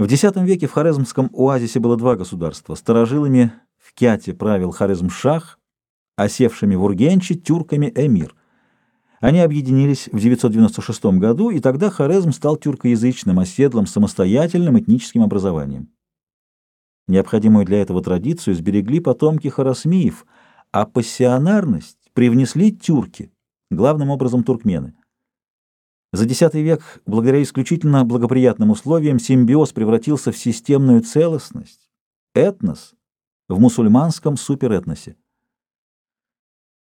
В X веке в Хорезмском оазисе было два государства. Старожилами в Кяте правил Хорезм-Шах, осевшими в Ургенче тюрками эмир. Они объединились в 996 году, и тогда Хорезм стал тюркоязычным, оседлым, самостоятельным этническим образованием. Необходимую для этого традицию сберегли потомки Хоросмиев, а пассионарность привнесли тюрки, главным образом туркмены. За X век, благодаря исключительно благоприятным условиям, симбиоз превратился в системную целостность, этнос, в мусульманском суперэтносе.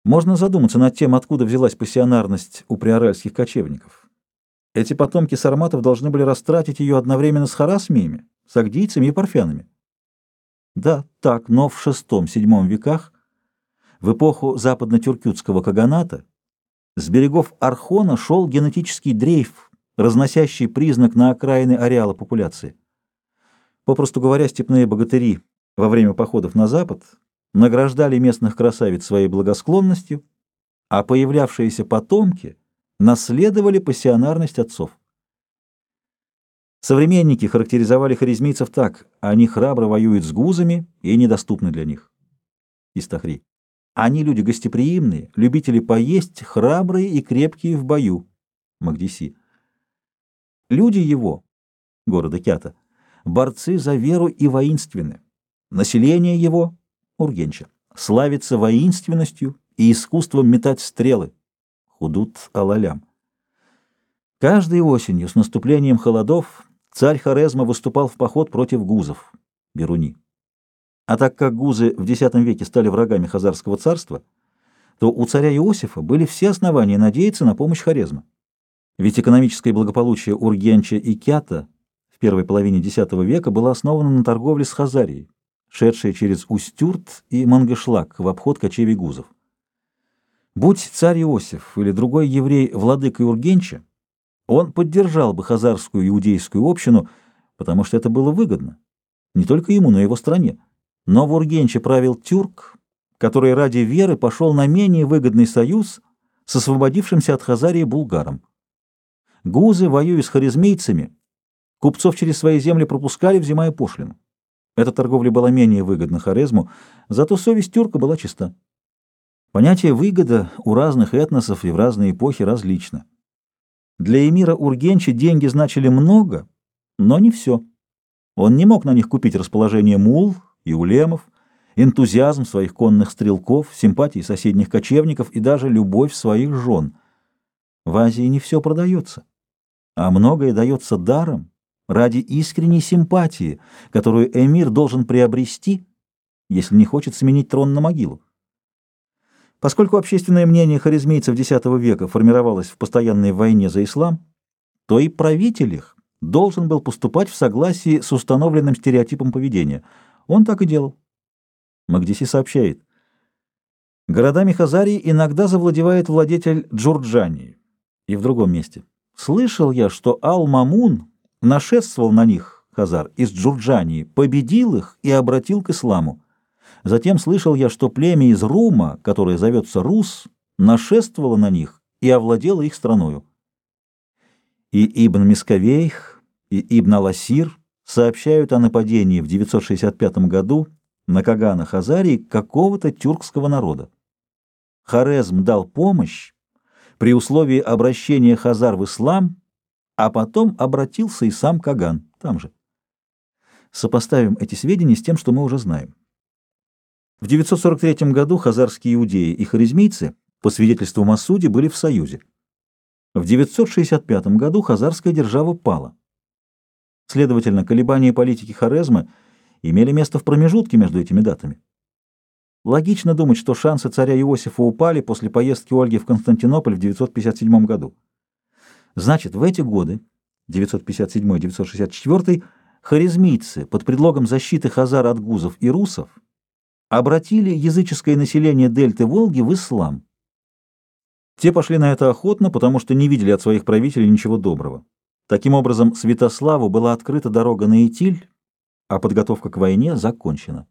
Можно задуматься над тем, откуда взялась пассионарность у приоральских кочевников. Эти потомки сарматов должны были растратить ее одновременно с харасмиями, с агдийцами и парфянами. Да, так, но в VI-VII веках, в эпоху западно-тюркютского каганата, с берегов Архона шел генетический дрейф, разносящий признак на окраины ареала популяции. Попросту говоря, степные богатыри во время походов на запад награждали местных красавиц своей благосклонностью, а появлявшиеся потомки наследовали пассионарность отцов. Современники характеризовали харизмийцев так: они храбро воюют с гузами и недоступны для них. Истахри. Они люди гостеприимные, любители поесть, храбрые и крепкие в бою. Магдиси. Люди его, города Кята, борцы за веру и воинственны. Население его, Ургенча, славится воинственностью и искусством метать стрелы. Худут Алалям. Каждой осенью с наступлением холодов царь Хорезма выступал в поход против гузов, Беруни. А так как гузы в X веке стали врагами Хазарского царства, то у царя Иосифа были все основания надеяться на помощь Хорезма. Ведь экономическое благополучие Ургенча и Кята в первой половине X века было основано на торговле с Хазарией, шедшей через Устюрт и Мангышлак в обход кочевий гузов. Будь царь Иосиф или другой еврей владыкой Ургенча, он поддержал бы хазарскую иудейскую общину, потому что это было выгодно не только ему, но и его стране. Но в Ургенче правил тюрк, который ради веры пошел на менее выгодный союз с освободившимся от Хазарии булгаром. Гузы, воюя с харизмийцами, купцов через свои земли пропускали, взимая пошлину. Эта торговля была менее выгодна Хорезму, зато совесть тюрка была чиста. Понятие «выгода» у разных этносов и в разные эпохи различно. Для эмира Ургенча деньги значили много, но не все. Он не мог на них купить расположение мул и улемов, энтузиазм своих конных стрелков, симпатии соседних кочевников и даже любовь своих жен. В Азии не все продается, а многое дается даром ради искренней симпатии, которую эмир должен приобрести, если не хочет сменить трон на могилу. Поскольку общественное мнение харизмейцев X века формировалось в постоянной войне за ислам, то и правитель их должен был поступать в согласии с установленным стереотипом поведения – он так и делал. Магдиси сообщает. Городами Хазарии иногда завладевает владетель Джурджани. И в другом месте. Слышал я, что Ал-Мамун нашествовал на них, Хазар, из Джурджании, победил их и обратил к исламу. Затем слышал я, что племя из Рума, которое зовется Рус, нашествовало на них и овладело их страною. И Ибн Мисковейх, и Ибн Аласир сообщают о нападении в 965 году на Кагана Хазарии какого-то тюркского народа. Хорезм дал помощь при условии обращения Хазар в ислам, а потом обратился и сам Каган там же. Сопоставим эти сведения с тем, что мы уже знаем. В 943 году хазарские иудеи и харизмийцы, по свидетельству Масуди, были в союзе. В 965 году хазарская держава пала. Следовательно, колебания политики Хорезма имели место в промежутке между этими датами. Логично думать, что шансы царя Иосифа упали после поездки Ольги в Константинополь в 957 году. Значит, в эти годы, 957-964, харизмийцы под предлогом защиты хазар от гузов и русов обратили языческое население дельты Волги в ислам. Те пошли на это охотно, потому что не видели от своих правителей ничего доброго. Таким образом, Святославу была открыта дорога на Итиль, а подготовка к войне закончена.